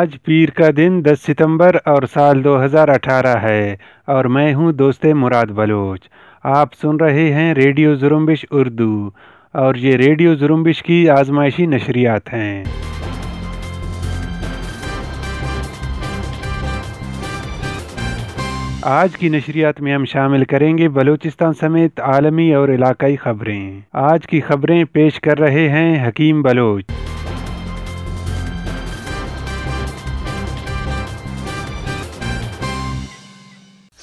آج پیر کا دن دس ستمبر اور سال دو ہزار اٹھارہ ہے اور میں ہوں دوست مراد بلوچ۔ آپ سن رہے ہیں ریڈیو زرمبش اردو اور یہ ریڈیو زرمبش کی آزمائشی نشریات ہیں۔ آج کی نشریات میں ہم شامل کریں گے بلوچستان سمیت عالمی اور علاقائی خبریں۔ آج کی خبریں پیش کر رہے ہیں حکیم بلوچ۔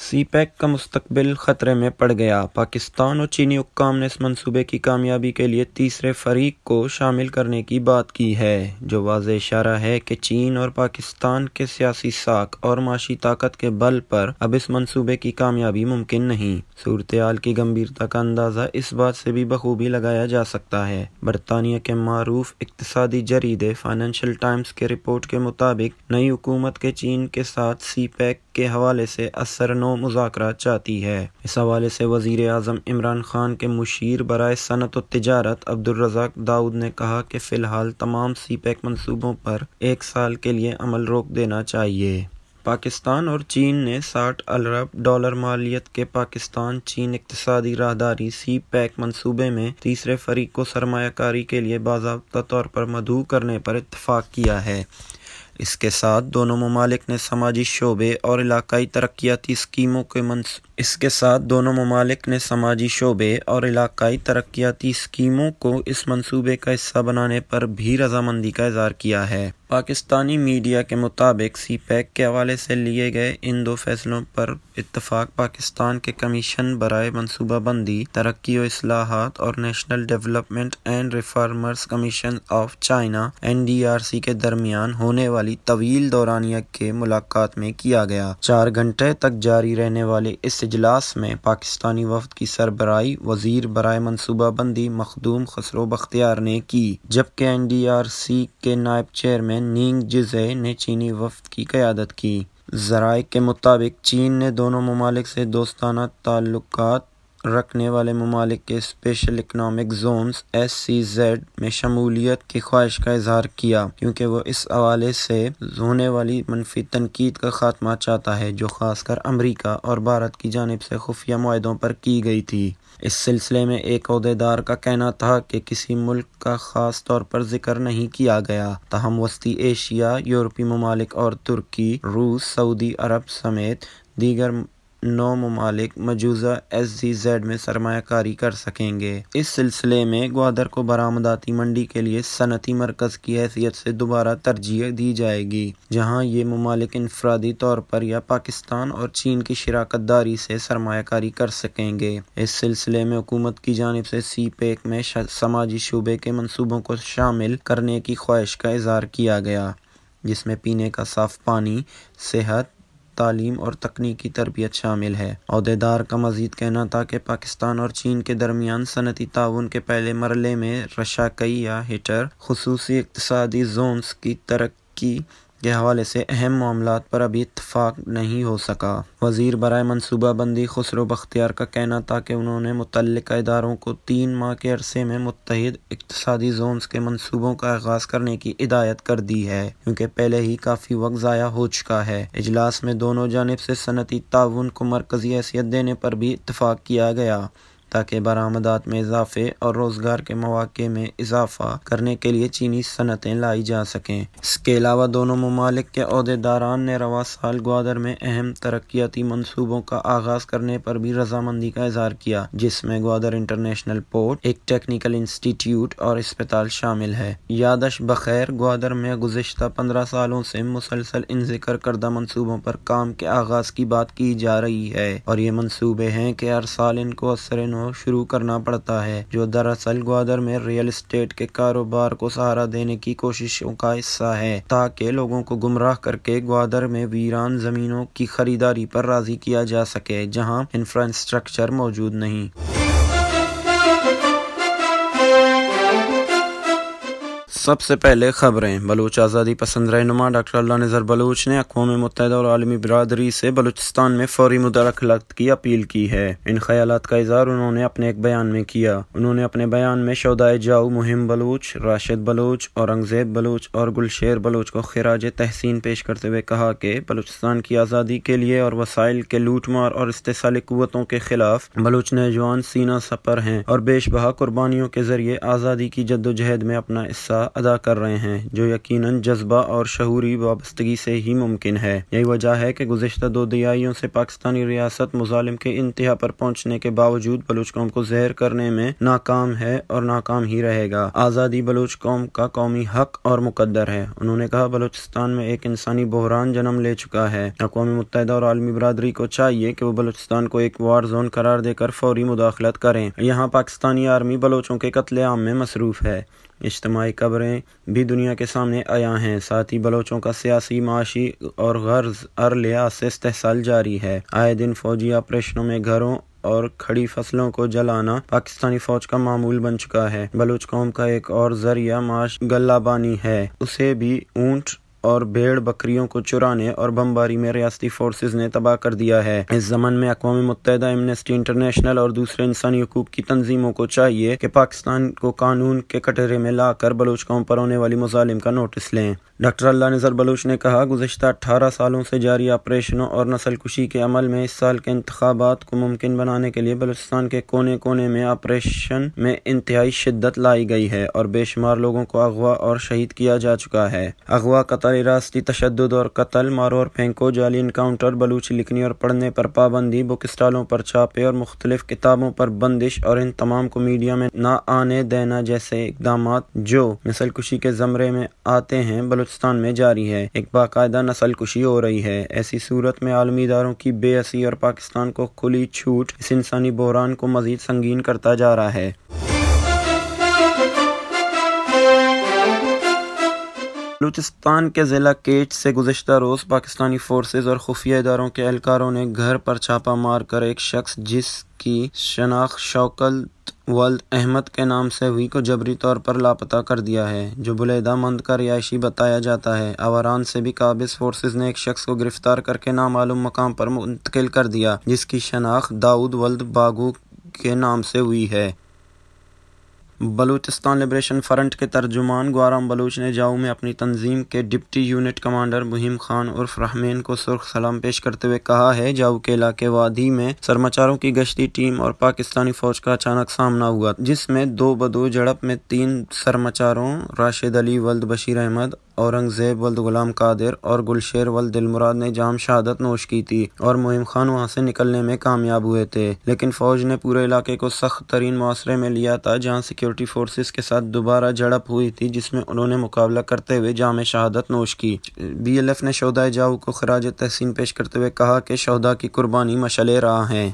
سی پیک کا مستقبل خطرے میں پڑ گیا۔ پاکستان اور چینی حکام نے اس منصوبے کی کامیابی کے لیے تیسرے فریق کو شامل کرنے کی بات کی ہے۔ جو واضح اشارہ ہے کہ چین اور پاکستان کے سیاسی ساکھ اور معاشی طاقت کے بل پر اب اس منصوبے کی کامیابی ممکن نہیں۔ صورتحال کی گمبھیرتا کا اندازہ اس بات سے بھی بخوبی لگایا جا سکتا ہے۔ برطانیہ کے معروف اقتصادی جریدے فائنینشل ٹائمز کے رپورٹ کے مطابق نئی حکومت کے چین کے ساتھ سی پیک کے حوالے سے اثر نو مذاکرات چاہتی ہے۔ اس حوالے سے وزیر اعظم عمران خان کے مشیر برائے صنعت و تجارت عبدالرزاق داؤد نے کہا کہ فی الحال تمام سی پیک منصوبوں پر ایک سال کے لیے عمل روک دینا چاہیے۔ پاکستان اور چین نے ساٹھ ارب ڈالر مالیت کے پاکستان چین اقتصادی راہداری سی پیک منصوبے میں تیسرے فریق کو سرمایہ کاری کے لیے باضابطہ طور پر مدعو کرنے پر اتفاق کیا ہے۔ اس کے ساتھ دونوں ممالک نے سماجی شعبے اور علاقائی ترقیاتی اسکیموں کے منص، اس کے ساتھ دونوں ممالک نے سماجی شعبے اور علاقائی ترقیاتی اسکیموں کو اس منصوبے کا حصہ بنانے پر بھی رضامندی کا اظہار کیا ہے۔ پاکستانی میڈیا کے مطابق سی پیک کے حوالے سے لیے گئے ان دو فیصلوں پر اتفاق پاکستان کے کمیشن برائے منصوبہ بندی، ترقی و اصلاحات اور national development and reformers commission of China, N D R C کے درمیان ہونے والی طویل دورانیہ کے ملاقات میں کیا گیا۔ چار گھنٹے تک جاری رہنے والے اس اجلاس میں پاکستانی وفد کی سربراہی وزیر برائے منصوبہ بندی مخدوم خسرو بختیار نے کی، جبکہ این ڈی آر سی کے نائب چیئرمین نینگ جزے نے چینی وفد کی قیادت کی۔ ذرائع کے مطابق چین نے دونوں ممالک سے دوستانہ تعلقات رکھنے والے ممالک کے special economic zones S C Z میں شمولیت کی خواہش کا اظہار کیا، کیونکہ وہ اس حوالے سے ہونے والی منفی تنقید کا خاتمہ چاہتا ہے، جو خاص کر امریکہ اور بھارت کی جانب سے خفیہ معاہدوں پر کی گئی تھی۔ اس سلسلے میں ایک عہدیدار کا کہنا تھا کہ کسی ملک کا خاص طور پر ذکر نہیں کیا گیا۔ تاہم، وسطی ایشیا، یورپی ممالک اور ترکی، روس، سعودی عرب سمیت دیگر نو ممالک مجوزہ ایس زی زیڈ میں سرمایہ کاری کر سکیں گے۔ اس سلسلے میں گوادر کو برآمداتی منڈی کے لیے صنعتی مرکز کی حیثیت سے دوبارہ ترجیح دی جائے گی، جہاں یہ ممالک انفرادی طور پر یا پاکستان اور چین کی شراکت داری سے سرمایہ کاری کر سکیں گے۔ اس سلسلے میں حکومت کی جانب سے سی پیک میں سماجی شعبے کے منصوبوں کو شامل کرنے کی خواہش کا اظہار کیا گیا، جس میں پینے کا صاف پانی، صحت تعلیم اور تکنیکی تربیت شامل ہے۔ عہدیدار کا مزید کہنا تھا کہ پاکستان اور چین کے درمیان صنعتی تعاون کے پہلے مرحلے میں رشاکئی یا ہیٹر خصوصی اقتصادی زونز کی ترقی کے حوالے سے اہم معاملات پر ابھی اتفاق نہیں ہو سکا۔ وزیر برائے منصوبہ بندی، خسرو بختیار کا کہنا تھا کہ انہوں نے متعلقہ اداروں کو تین ماہ کے عرصے میں متحد اقتصادی زونز کے منصوبوں کا آغاز کرنے کی ہدایت کر دی ہے، کیونکہ پہلے ہی کافی وقت ضائع ہو چکا ہے۔ اجلاس میں دونوں جانب سے صنعتی تعاون کو مرکزی حیثیت دینے پر بھی اتفاق کیا گیا۔ تاکہ برآمدات میں اضافے اور روزگار کے مواقع میں اضافہ کرنے کے لیے چینی صنعتیں لائی جا سکیں۔ اس کے علاوہ دونوں ممالک کے عہدیداران نے رواں سال گوادر میں اہم ترقیاتی منصوبوں کا آغاز کرنے پر بھی رضامندی کا اظہار کیا، جس میں گوادر انٹرنیشنل پورٹ، ایک ٹیکنیکل انسٹیٹیوٹ اور اسپتال شامل ہے۔ یادش بخیر گوادر میں گزشتہ پندرہ سالوں سے مسلسل ان ذکر کردہ منصوبوں پر کام کے آغاز کی بات کی جا رہی ہے اور یہ منصوبے ہیں کہ ہر سال ان کو اثر شروع کرنا پڑتا ہے، جو دراصل گوادر میں ریئل اسٹیٹ کے کاروبار کو سہارا دینے کی کوششوں کا حصہ ہے، تاکہ لوگوں کو گمراہ کر کے گوادر میں ویران زمینوں کی خریداری پر راضی کیا جا سکے، جہاں انفراسٹرکچر موجود نہیں۔ سب سے پہلے خبریں۔ بلوچ آزادی پسند رہنما ڈاکٹر اللہ نظر بلوچ نے اقوام متحدہ اور عالمی برادری سے بلوچستان میں فوری مداخلت کی اپیل کی ہے۔ ان خیالات کا اظہار انہوں نے اپنے ایک بیان میں کیا۔ انہوں نے اپنے بیان میں شودائے جاؤ، مہم بلوچ، راشد بلوچ اورنگزیب بلوچ اور گلشیر بلوچ کو خراج تحسین پیش کرتے ہوئے کہا کہ بلوچستان کی آزادی کے لیے اور وسائل کے لوٹ مار اور استحصالی قوتوں کے خلاف بلوچ نوجوان سینہ سپر ہیں اور بیش بہا قربانیوں کے ذریعے آزادی کی جد و جہد میں اپنا حصہ ادا کر رہے ہیں، جو یقیناً جذبہ اور شعوری وابستگی سے ہی ممکن ہے۔ یہی وجہ ہے کہ گزشتہ دو دیائیوں سے پاکستانی ریاست مظالم کے انتہا پر پہنچنے کے باوجود بلوچ قوم کو زہر کرنے میں ناکام ہے اور ناکام ہی رہے گا۔ آزادی بلوچ قوم کا قومی حق اور مقدر ہے۔ انہوں نے کہا، بلوچستان میں ایک انسانی بحران جنم لے چکا ہے۔ اقوام متحدہ اور عالمی برادری کو چاہیے کہ وہ بلوچستان کو ایک وار زون قرار دے کر فوری مداخلت کریں۔ یہاں پاکستانی آرمی بلوچوں کے قتل عام میں مصروف ہے۔ اجتماعی قبریں بھی دنیا کے سامنے آیا ہیں۔ ساتھ ہی بلوچوں کا سیاسی معاشی اور غرض ار لحاظ سے استحصال جاری ہے۔ آئے دن فوجی آپریشنوں میں گھروں اور کھڑی فصلوں کو جلانا پاکستانی فوج کا معمول بن چکا ہے۔ بلوچ قوم کا ایک اور ذریعہ معاش گلہ بانی ہے۔ اسے بھی اونٹ اور بھیڑ بکریوں کو چرانے اور بمباری میں ریاستی فورسز نے تباہ کر دیا ہے۔ اس زمن میں اقوام متحدہ امنسٹی انٹرنیشنل اور دوسرے انسانی حقوق کی تنظیموں کو چاہیے کہ پاکستان کو قانون کے کٹہرے میں لا کر بلوچ قوم پر ہونے والی مظالم کا نوٹس لیں۔ ڈاکٹر اللہ نظر بلوچ نے کہا، گزشتہ اٹھارہ سالوں سے جاری آپریشنوں اور نسل کشی کے عمل میں اس سال کے انتخابات کو ممکن بنانے کے لیے بلوچستان کے کونے کونے میں آپریشن میں انتہائی شدت لائی گئی ہے اور بے شمار لوگوں کو اغوا اور شہید کیا جا چکا ہے۔ اغوا قتل راستی تشدد اور قتل مارو اور پھینکو جعلی انکاؤنٹر بلوچی لکھنی اور پڑھنے پر پابندی بک اسٹالوں پر چھاپے اور مختلف کتابوں پر بندش اور ان تمام کو میڈیا میں نہ آنے دینا جیسے اقدامات جو نسل کشی کے زمرے میں آتے ہیں، بلوچستان میں جاری ہے۔ ایک باقاعدہ نسل کشی ہو رہی ہے۔ ایسی صورت میں عالمی اداروں کی بے اسی اور پاکستان کو کھلی چھوٹ اس انسانی بحران کو مزید سنگین کرتا جا رہا ہے۔ بلوچستان کے ضلع کیچ سے گزشتہ روز پاکستانی فورسز اور خفیہ اداروں کے اہلکاروں نے گھر پر چھاپا مار کر ایک شخص جس کی شناخت شوکت ولد احمد کے نام سے ہوئی، کو جبری طور پر لاپتہ کر دیا ہے، جو بلیدہ مند کا رہائشی بتایا جاتا ہے۔ آوران سے بھی قابض فورسز نے ایک شخص کو گرفتار کر کے نامعلوم مقام پر منتقل کر دیا، جس کی شناخت داؤد ولد باگو کے نام سے ہوئی ہے۔ بلوچستان لبریشن فرنٹ کے ترجمان گوارام بلوچ نے جاؤ میں اپنی تنظیم کے deputy unit commander Mahim Khan عرف رحمین کو سرخ سلام پیش کرتے ہوئے کہا ہے، جاؤ کے علاقے وادی میں سرماچاروں کی گشتی ٹیم اور پاکستانی فوج کا اچانک سامنا ہوا، جس میں دو بدو جڑپ میں تین سرماچاروں راشد علی، ولد بشیر احمد اورنگزیب ولد غلام قادر اور گلشیر ولد دلمراد نے جام شہادت نوش کی تھی اور مہم خان وہاں سے نکلنے میں کامیاب ہوئے تھے۔ لیکن فوج نے پورے علاقے کو سخت ترین معاشرے میں لیا تھا، جہاں سیکیورٹی فورسز کے ساتھ دوبارہ جھڑپ ہوئی تھی، جس میں انہوں نے مقابلہ کرتے ہوئے جام شہادت نوش کی۔ بی ایل ایف نے شہدا جاؤ کو خراج تحسین پیش کرتے ہوئے کہا کہ شہدا کی قربانی مشلے رہا ہے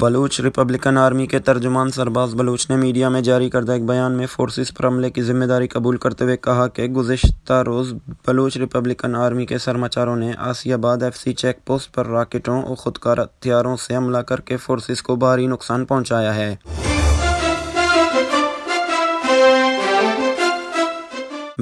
بلوچ ریپبلکن آرمی کے ترجمان سرباز بلوچ نے میڈیا میں جاری کردہ ایک بیان میں فورسز پر حملے کی ذمہ داری قبول کرتے ہوئے کہا کہ گزشتہ روز بلوچ ریپبلکن آرمی کے سرماچاروں نے Asiabad F C check post پر راکٹوں اور خودکار ہتھیاروں سے حملہ کر کے فورسز کو بھاری نقصان پہنچایا ہے۔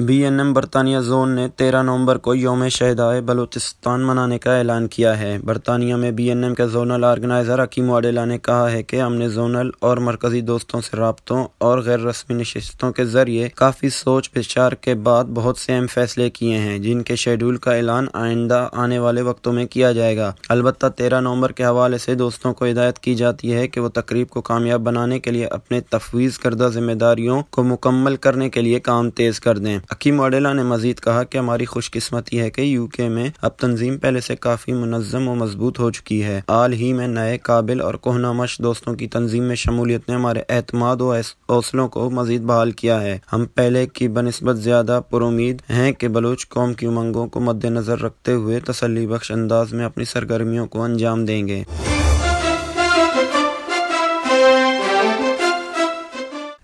بی این ایم برطانیہ زون نے تیرہ نومبر کو یوم شہدائے بلوچستان منانے کا اعلان کیا ہے۔ برطانیہ میں بی این ایم کے زونل آرگنائزر حکیم واڈیلا نے کہا ہے کہ ہم نے زونل اور مرکزی دوستوں سے رابطوں اور غیر رسمی نشستوں کے ذریعے کافی سوچ بچار کے بعد بہت سے اہم فیصلے کیے ہیں، جن کے شیڈول کا اعلان آئندہ آنے والے وقتوں میں کیا جائے گا۔ البتہ تیرہ نومبر کے حوالے سے دوستوں کو ہدایت کی جاتی ہے کہ وہ تقریب کو کامیاب بنانے کے لیے اپنے تفویض کردہ ذمہ داریوں کو مکمل کرنے کے لیے کام تیز کر دیں۔ حکیم واڈیلا نے مزید کہا کہ ہماری خوش قسمتی ہے کہ یو کے میں اب تنظیم پہلے سے کافی منظم و مضبوط ہو چکی ہے۔ حال ہی میں نئے قابل اور کوہنا مش دوستوں کی تنظیم میں شمولیت نے ہمارے اعتماد و حوصلوں کو مزید بحال کیا ہے۔ ہم پہلے کی بنسبت زیادہ پر امید ہیں کہ بلوچ قوم کی امنگوں کو مد نظر رکھتے ہوئے تسلی بخش انداز میں اپنی سرگرمیوں کو انجام دیں گے۔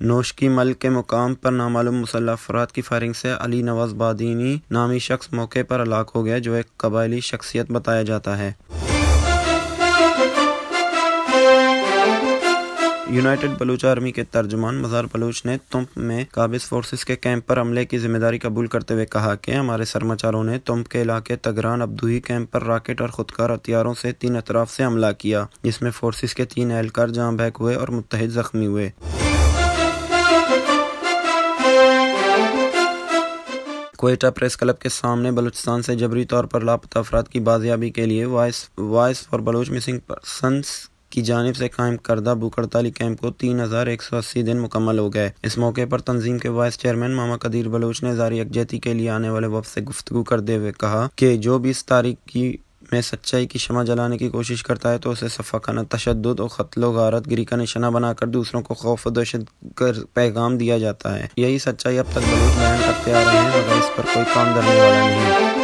نوشکی مل کے مقام پر نامعلوم مسلح افراد کی فائرنگ سے علی نواز بادینی نامی شخص موقع پر ہلاک ہو گیا جو ایک قبائلی شخصیت بتایا جاتا ہے۔ یونائٹڈ بلوچ آرمی کے ترجمان مزار بلوچ نے تمپ میں قابض فورسز کے کیمپ پر عملے کی ذمہ داری قبول کرتے ہوئے کہا کہ ہمارے سرمچاروں نے تمپ کے علاقے تگران ابدوہی کیمپ پر راکٹ اور خودکار ہتھیاروں سے تین اطراف سے حملہ کیا، جس میں فورسز کے تین اہلکار جہاں بحق ہوئے اور متحد زخمی ہوئے۔ کوئٹہ پریس کلب کے سامنے بلوچستان سے جبری طور پر لاپتہ افراد کی بازیابی کے لیے voice voice for Baloch missing persons کی جانب سے قائم کردہ بوکڑتالی کیمپ کو تین ہزار ایک سو اسی دن مکمل ہو گئے۔ اس موقع پر تنظیم کے وائس چیئرمین ماما قدیر بلوچ نے زاری یکجہتی کے لیے آنے والے وقت سے گفتگو کرتے ہوئے کہا کہ جو بھی اس تاریخ کی میں سچائی کی شمع جلانے کی کوشش کرتا ہے تو اسے صفحہ تشدد اور قتل و غارت گری کا نشانہ بنا کر دوسروں کو خوف و دہشت کر پیغام دیا جاتا ہے۔ یہی سچائی اب تک بلوچ بیان کرتے آ رہے ہیں مگر اس پر کوئی کام درنے والا نہیں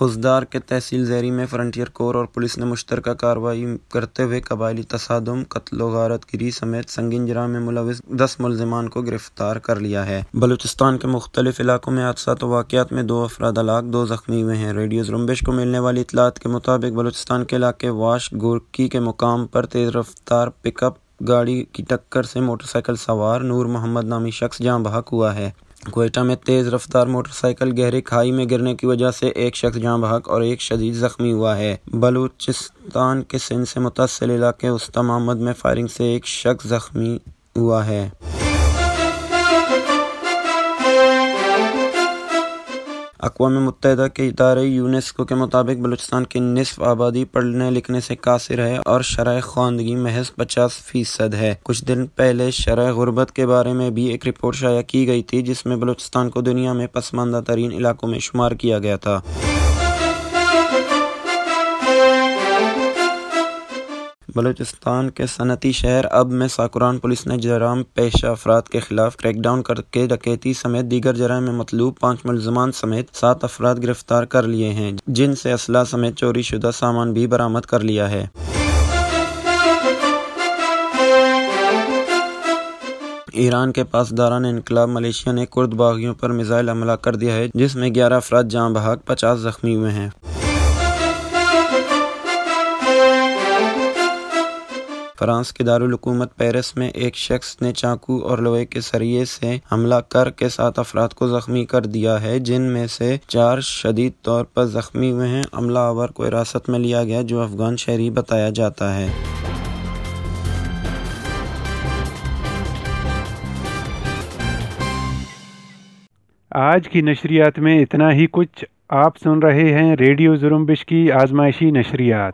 خزدار کے تحصیل زیری میں فرنٹیئر کور اور پولیس نے مشترکہ کارروائی کرتے ہوئے قبائلی تصادم، قتل و غارت گری سمیت سنگین جرام میں ملوث دس ملزمان کو گرفتار کر لیا ہے۔ بلوچستان کے مختلف علاقوں میں حادثات و واقعات میں دو افراد ہلاک، دو زخمی ہوئے ہیں۔ ریڈیو زرمبش کو ملنے والی اطلاعات کے مطابق بلوچستان کے علاقے واش گورکی کے مقام پر تیز رفتار پک اپ گاڑی کی ٹکر سے موٹر سائیکل سوار نور محمد نامی شخص جہاں بحق ہوا ہے۔ کوئٹہ میں تیز رفتار موٹر سائیکل گہری کھائی میں گرنے کی وجہ سے ایک شخص جاں بحق اور ایک شدید زخمی ہوا ہے۔ بلوچستان کے سندھ سے متصل علاقے استا محمد میں فائرنگ سے ایک شخص زخمی ہوا ہے۔ اقوام متحدہ کے ادارے یونیسکو کے مطابق بلوچستان کی نصف آبادی پڑھنے لکھنے سے قاصر ہے اور شرح خواندگی محض پچاس فیصد ہے۔ کچھ دن پہلے شرح غربت کے بارے میں بھی ایک رپورٹ شائع کی گئی تھی، جس میں بلوچستان کو دنیا میں پسماندہ ترین علاقوں میں شمار کیا گیا تھا۔ بلوچستان کے صنعتی شہر اب میں ساکران پولیس نے جرام پیشہ افراد کے خلاف کریک ڈاؤن کر کے ڈکیتی سمیت دیگر جرائم میں مطلوب پانچ ملزمان سمیت سات افراد گرفتار کر لیے ہیں، جن سے اسلحہ سمیت چوری شدہ سامان بھی برآمد کر لیا ہے۔ ایران کے پاس داران انقلاب ملیشیا نے کرد باغیوں پر میزائل حملہ کر دیا ہے، جس میں گیارہ افراد جاں بحق پچاس زخمی ہوئے ہیں۔ فرانس کے دارالحکومت پیرس میں ایک شخص نے چاقو اور لوہے کے سریے سے حملہ کر کے سات افراد کو زخمی کر دیا ہے، جن میں سے چار شدید طور پر زخمی ہوئے ہیں۔ عملہ آور کو حراست میں لیا گیا، جو افغان شہری بتایا جاتا ہے۔ آج کی نشریات میں اتنا ہی کچھ۔ آپ سن رہے ہیں ریڈیو زرمبش کی آزمائشی نشریات۔